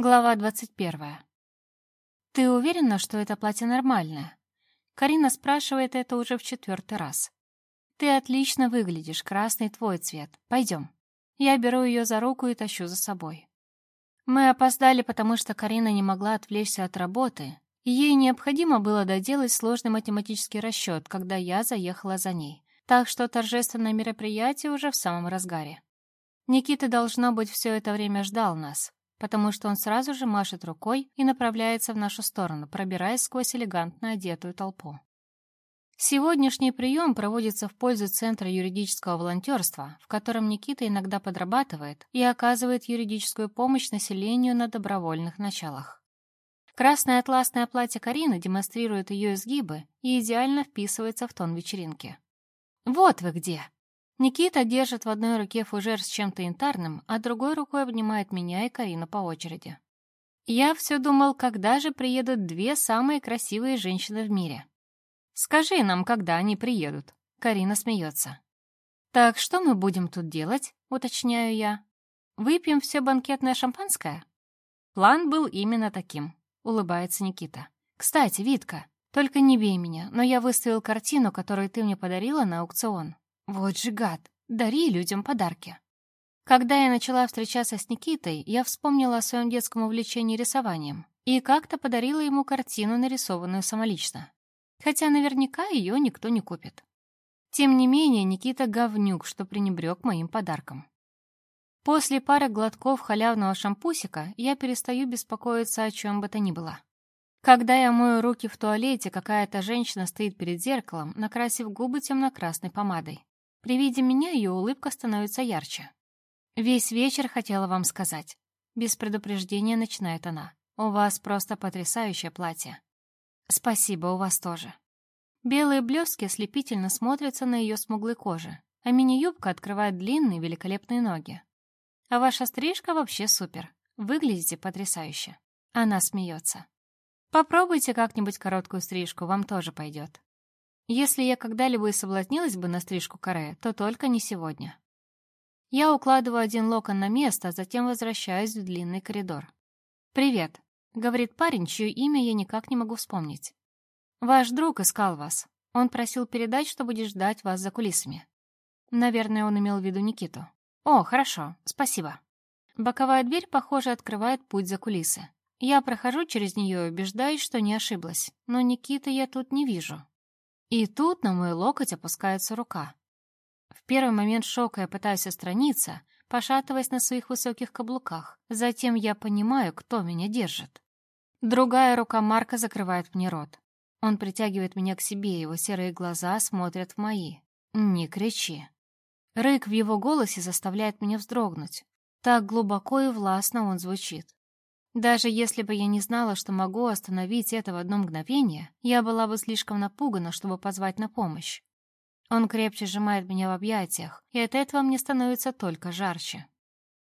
Глава 21. «Ты уверена, что это платье нормальное?» Карина спрашивает это уже в четвертый раз. «Ты отлично выглядишь, красный твой цвет. Пойдем». Я беру ее за руку и тащу за собой. Мы опоздали, потому что Карина не могла отвлечься от работы, и ей необходимо было доделать сложный математический расчет, когда я заехала за ней. Так что торжественное мероприятие уже в самом разгаре. Никита, должно быть, все это время ждал нас, потому что он сразу же машет рукой и направляется в нашу сторону, пробираясь сквозь элегантно одетую толпу. Сегодняшний прием проводится в пользу Центра юридического волонтерства, в котором Никита иногда подрабатывает и оказывает юридическую помощь населению на добровольных началах. Красное атласное платье Карины демонстрирует ее изгибы и идеально вписывается в тон вечеринки. «Вот вы где!» Никита держит в одной руке фужер с чем-то янтарным, а другой рукой обнимает меня и Карину по очереди. Я все думал, когда же приедут две самые красивые женщины в мире. Скажи нам, когда они приедут. Карина смеется. Так что мы будем тут делать? Уточняю я. Выпьем все банкетное шампанское? План был именно таким. Улыбается Никита. Кстати, Витка, только не бей меня, но я выставил картину, которую ты мне подарила на аукцион. Вот же гад, дари людям подарки. Когда я начала встречаться с Никитой, я вспомнила о своем детском увлечении рисованием и как-то подарила ему картину, нарисованную самолично. Хотя наверняка ее никто не купит. Тем не менее, Никита говнюк, что пренебрег моим подарком. После пары глотков халявного шампусика я перестаю беспокоиться о чем бы то ни было. Когда я мою руки в туалете, какая-то женщина стоит перед зеркалом, накрасив губы темно-красной помадой. При виде меня ее улыбка становится ярче. «Весь вечер хотела вам сказать». Без предупреждения начинает она. «У вас просто потрясающее платье». «Спасибо, у вас тоже». Белые блестки ослепительно смотрятся на ее смуглой коже, а мини-юбка открывает длинные великолепные ноги. «А ваша стрижка вообще супер. Выглядите потрясающе». Она смеется. «Попробуйте как-нибудь короткую стрижку, вам тоже пойдет». Если я когда-либо и соблазнилась бы на стрижку каре, то только не сегодня. Я укладываю один локон на место, а затем возвращаюсь в длинный коридор. «Привет», — говорит парень, чье имя я никак не могу вспомнить. «Ваш друг искал вас. Он просил передать, что будет ждать вас за кулисами». Наверное, он имел в виду Никиту. «О, хорошо, спасибо». Боковая дверь, похоже, открывает путь за кулисы. Я прохожу через нее и убеждаюсь, что не ошиблась, но Никиты я тут не вижу. И тут на мой локоть опускается рука. В первый момент шока я пытаюсь отстраниться, пошатываясь на своих высоких каблуках. Затем я понимаю, кто меня держит. Другая рука Марка закрывает мне рот. Он притягивает меня к себе, его серые глаза смотрят в мои. «Не кричи». Рык в его голосе заставляет меня вздрогнуть. Так глубоко и властно он звучит. Даже если бы я не знала, что могу остановить это в одно мгновение, я была бы слишком напугана, чтобы позвать на помощь. Он крепче сжимает меня в объятиях, и от этого мне становится только жарче.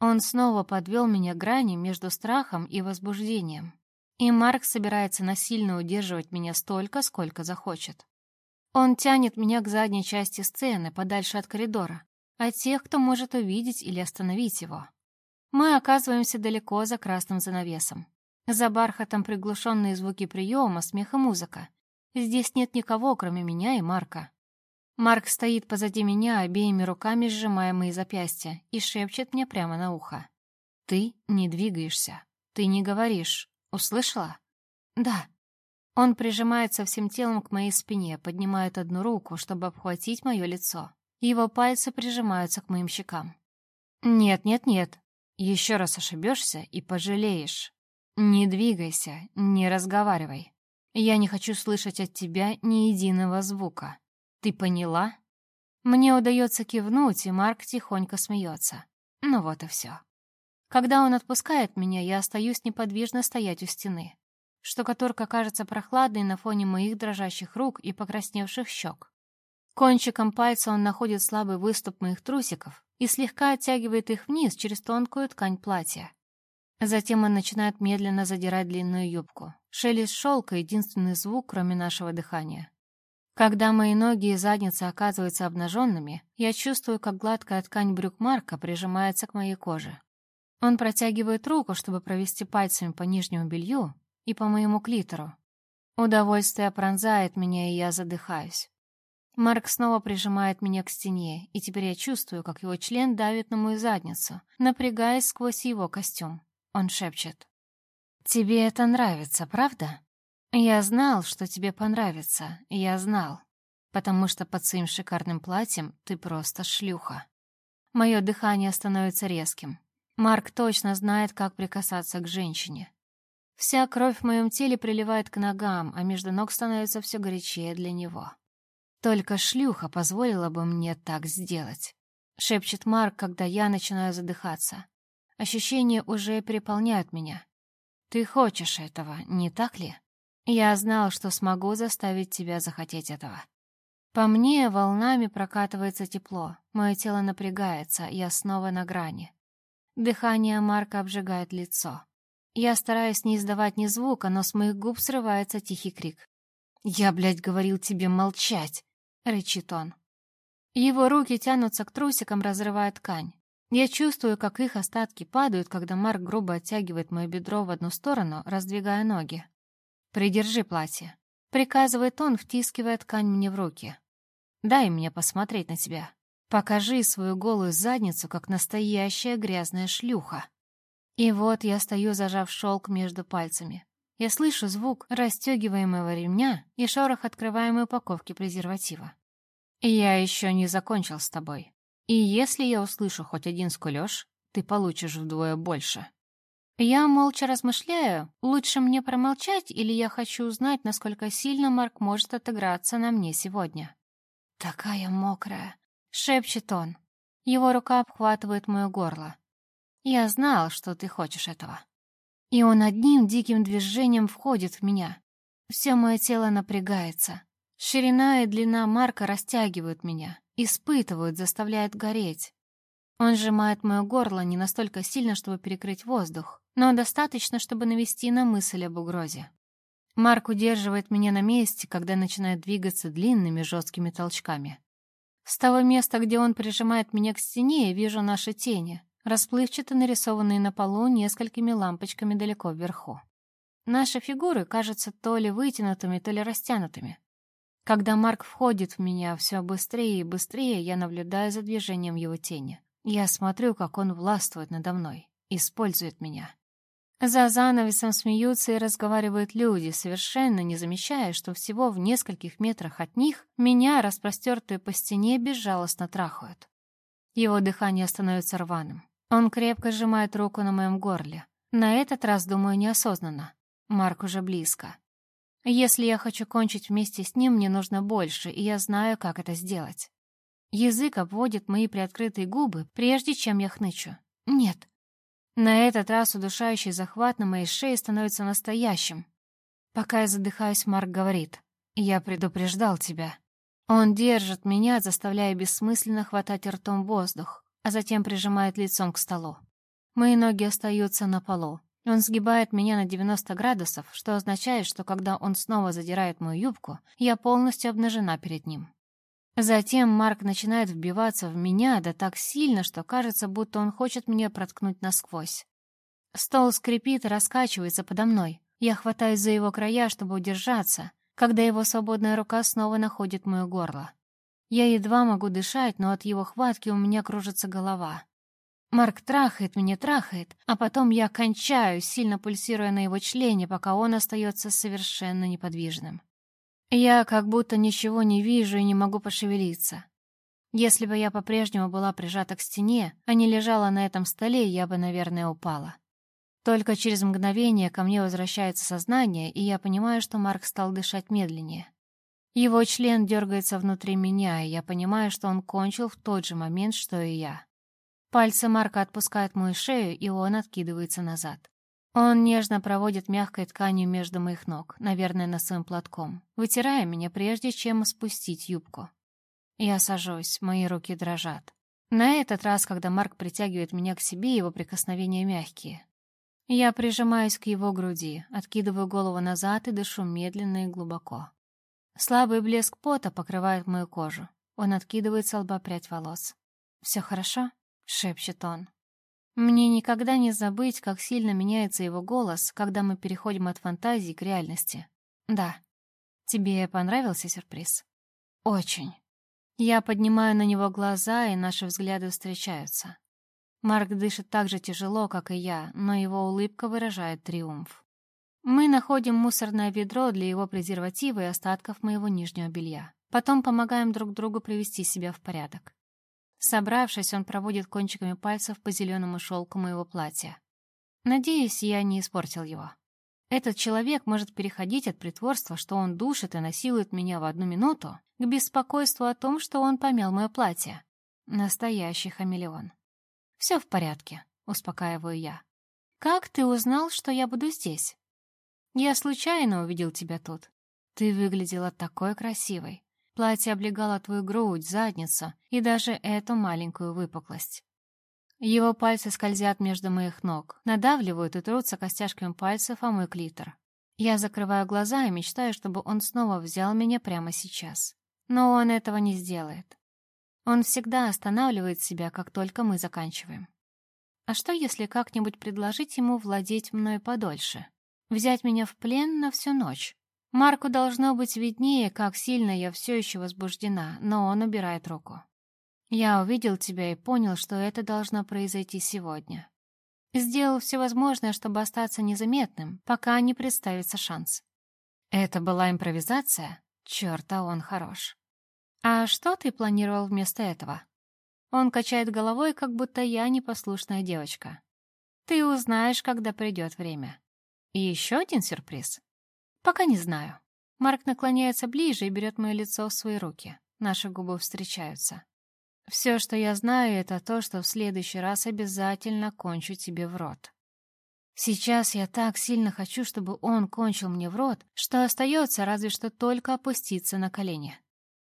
Он снова подвел меня к грани между страхом и возбуждением. И Марк собирается насильно удерживать меня столько, сколько захочет. Он тянет меня к задней части сцены, подальше от коридора, от тех, кто может увидеть или остановить его. Мы оказываемся далеко за красным занавесом. За бархатом приглушенные звуки приема, смех и музыка. Здесь нет никого, кроме меня и Марка. Марк стоит позади меня, обеими руками сжимая мои запястья, и шепчет мне прямо на ухо. «Ты не двигаешься. Ты не говоришь. Услышала?» «Да». Он прижимается всем телом к моей спине, поднимает одну руку, чтобы обхватить мое лицо. Его пальцы прижимаются к моим щекам. «Нет, нет, нет», еще раз ошибешься и пожалеешь. Не двигайся, не разговаривай. Я не хочу слышать от тебя ни единого звука. Ты поняла? Мне удается кивнуть, и Марк тихонько смеется. Ну вот и все. Когда он отпускает меня, я остаюсь неподвижно стоять у стены. Штукатурка кажется прохладной на фоне моих дрожащих рук и покрасневших щек. Кончиком пальца он находит слабый выступ моих трусиков, и слегка оттягивает их вниз через тонкую ткань платья. Затем он начинает медленно задирать длинную юбку. Шелест шелка — единственный звук, кроме нашего дыхания. Когда мои ноги и задница оказываются обнаженными, я чувствую, как гладкая ткань брюк Марка прижимается к моей коже. Он протягивает руку, чтобы провести пальцами по нижнему белью и по моему клитору. Удовольствие пронзает меня, и я задыхаюсь. Марк снова прижимает меня к стене, и теперь я чувствую, как его член давит на мою задницу, напрягаясь сквозь его костюм. Он шепчет. «Тебе это нравится, правда?» «Я знал, что тебе понравится, я знал, потому что под своим шикарным платьем ты просто шлюха». Мое дыхание становится резким. Марк точно знает, как прикасаться к женщине. Вся кровь в моем теле приливает к ногам, а между ног становится все горячее для него. Только шлюха позволила бы мне так сделать. Шепчет Марк, когда я начинаю задыхаться. Ощущения уже переполняют меня. Ты хочешь этого, не так ли? Я знал, что смогу заставить тебя захотеть этого. По мне волнами прокатывается тепло, мое тело напрягается, я снова на грани. Дыхание Марка обжигает лицо. Я стараюсь не издавать ни звука, но с моих губ срывается тихий крик. «Я, блядь, говорил тебе молчать!» — рычит он. Его руки тянутся к трусикам, разрывая ткань. Я чувствую, как их остатки падают, когда Марк грубо оттягивает мое бедро в одну сторону, раздвигая ноги. «Придержи платье», — приказывает он, втискивая ткань мне в руки. «Дай мне посмотреть на тебя. Покажи свою голую задницу, как настоящая грязная шлюха». И вот я стою, зажав шелк между пальцами. Я слышу звук расстегиваемого ремня и шорох открываемой упаковки презерватива. «Я еще не закончил с тобой. И если я услышу хоть один скулёж, ты получишь вдвое больше». Я молча размышляю, лучше мне промолчать или я хочу узнать, насколько сильно Марк может отыграться на мне сегодня. «Такая мокрая», — шепчет он. Его рука обхватывает мое горло. Я знал, что ты хочешь этого. И он одним диким движением входит в меня. Все мое тело напрягается. Ширина и длина Марка растягивают меня, испытывают, заставляют гореть. Он сжимает мое горло не настолько сильно, чтобы перекрыть воздух, но достаточно, чтобы навести на мысль об угрозе. Марк удерживает меня на месте, когда начинает двигаться длинными жесткими толчками. С того места, где он прижимает меня к стене, я вижу наши тени, расплывчато нарисованные на полу несколькими лампочками далеко вверху. Наши фигуры кажутся то ли вытянутыми, то ли растянутыми. Когда Марк входит в меня все быстрее и быстрее, я наблюдаю за движением его тени. Я смотрю, как он властвует надо мной, использует меня. За занавесом смеются и разговаривают люди, совершенно не замечая, что всего в нескольких метрах от них меня, распростертую по стене, безжалостно трахают. Его дыхание становится рваным. Он крепко сжимает руку на моем горле. На этот раз, думаю, неосознанно. Марк уже близко. Если я хочу кончить вместе с ним, мне нужно больше, и я знаю, как это сделать. Язык обводит мои приоткрытые губы, прежде чем я хнычу. Нет. На этот раз удушающий захват на моей шее становится настоящим. Пока я задыхаюсь, Марк говорит. «Я предупреждал тебя». Он держит меня, заставляя бессмысленно хватать ртом воздух а затем прижимает лицом к столу. Мои ноги остаются на полу. Он сгибает меня на 90 градусов, что означает, что когда он снова задирает мою юбку, я полностью обнажена перед ним. Затем Марк начинает вбиваться в меня, да так сильно, что кажется, будто он хочет меня проткнуть насквозь. Стол скрипит и раскачивается подо мной. Я хватаюсь за его края, чтобы удержаться, когда его свободная рука снова находит мое горло. Я едва могу дышать, но от его хватки у меня кружится голова. Марк трахает меня, трахает, а потом я кончаю, сильно пульсируя на его члене, пока он остается совершенно неподвижным. Я как будто ничего не вижу и не могу пошевелиться. Если бы я по-прежнему была прижата к стене, а не лежала на этом столе, я бы, наверное, упала. Только через мгновение ко мне возвращается сознание, и я понимаю, что Марк стал дышать медленнее. Его член дергается внутри меня, и я понимаю, что он кончил в тот же момент, что и я. Пальцы Марка отпускают мою шею, и он откидывается назад. Он нежно проводит мягкой тканью между моих ног, наверное, носовым платком, вытирая меня, прежде чем спустить юбку. Я сажусь, мои руки дрожат. На этот раз, когда Марк притягивает меня к себе, его прикосновения мягкие. Я прижимаюсь к его груди, откидываю голову назад и дышу медленно и глубоко. Слабый блеск пота покрывает мою кожу. Он откидывает с лба прядь волос. «Все хорошо?» — шепчет он. Мне никогда не забыть, как сильно меняется его голос, когда мы переходим от фантазии к реальности. Да. Тебе понравился сюрприз? Очень. Я поднимаю на него глаза, и наши взгляды встречаются. Марк дышит так же тяжело, как и я, но его улыбка выражает триумф. Мы находим мусорное ведро для его презерватива и остатков моего нижнего белья. Потом помогаем друг другу привести себя в порядок. Собравшись, он проводит кончиками пальцев по зеленому шелку моего платья. Надеюсь, я не испортил его. Этот человек может переходить от притворства, что он душит и насилует меня в одну минуту, к беспокойству о том, что он помял мое платье. Настоящий хамелеон. «Все в порядке», — успокаиваю я. «Как ты узнал, что я буду здесь?» «Я случайно увидел тебя тут. Ты выглядела такой красивой. Платье облегало твою грудь, задницу и даже эту маленькую выпуклость. Его пальцы скользят между моих ног, надавливают и трутся костяшками пальцев о мой клитор. Я закрываю глаза и мечтаю, чтобы он снова взял меня прямо сейчас. Но он этого не сделает. Он всегда останавливает себя, как только мы заканчиваем. А что, если как-нибудь предложить ему владеть мной подольше? Взять меня в плен на всю ночь? Марку должно быть виднее, как сильно я все еще возбуждена, но он убирает руку. Я увидел тебя и понял, что это должно произойти сегодня. Сделал все возможное, чтобы остаться незаметным, пока не представится шанс. Это была импровизация? Черт, а он хорош. А что ты планировал вместо этого? Он качает головой, как будто я непослушная девочка. Ты узнаешь, когда придет время. И еще один сюрприз. «Пока не знаю». Марк наклоняется ближе и берет мое лицо в свои руки. Наши губы встречаются. «Все, что я знаю, это то, что в следующий раз обязательно кончу тебе в рот». Сейчас я так сильно хочу, чтобы он кончил мне в рот, что остается разве что только опуститься на колени.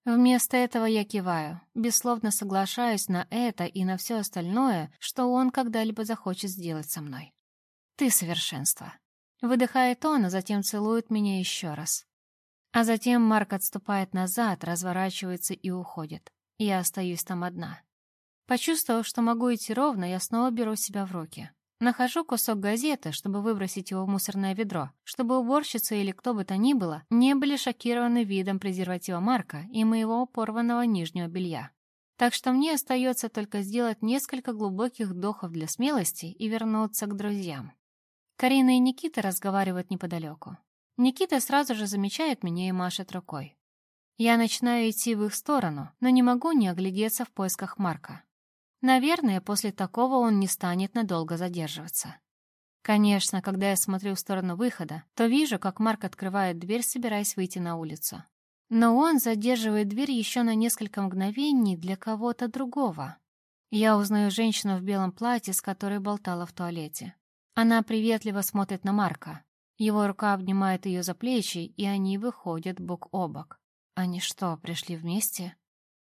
Вместо этого я киваю, бессловно соглашаюсь на это и на все остальное, что он когда-либо захочет сделать со мной. Ты совершенство. Выдыхает он, а затем целует меня еще раз. А затем Марк отступает назад, разворачивается и уходит. Я остаюсь там одна. Почувствовав, что могу идти ровно, я снова беру себя в руки. Нахожу кусок газеты, чтобы выбросить его в мусорное ведро, чтобы уборщица или кто бы то ни было не были шокированы видом презерватива Марка и моего порванного нижнего белья. Так что мне остается только сделать несколько глубоких вдохов для смелости и вернуться к друзьям. Карина и Никита разговаривают неподалеку. Никита сразу же замечает меня и машет рукой. Я начинаю идти в их сторону, но не могу не оглядеться в поисках Марка. Наверное, после такого он не станет надолго задерживаться. Конечно, когда я смотрю в сторону выхода, то вижу, как Марк открывает дверь, собираясь выйти на улицу. Но он задерживает дверь еще на несколько мгновений для кого-то другого. Я узнаю женщину в белом платье, с которой болтала в туалете. Она приветливо смотрит на Марка. Его рука обнимает ее за плечи, и они выходят бок о бок. Они что, пришли вместе?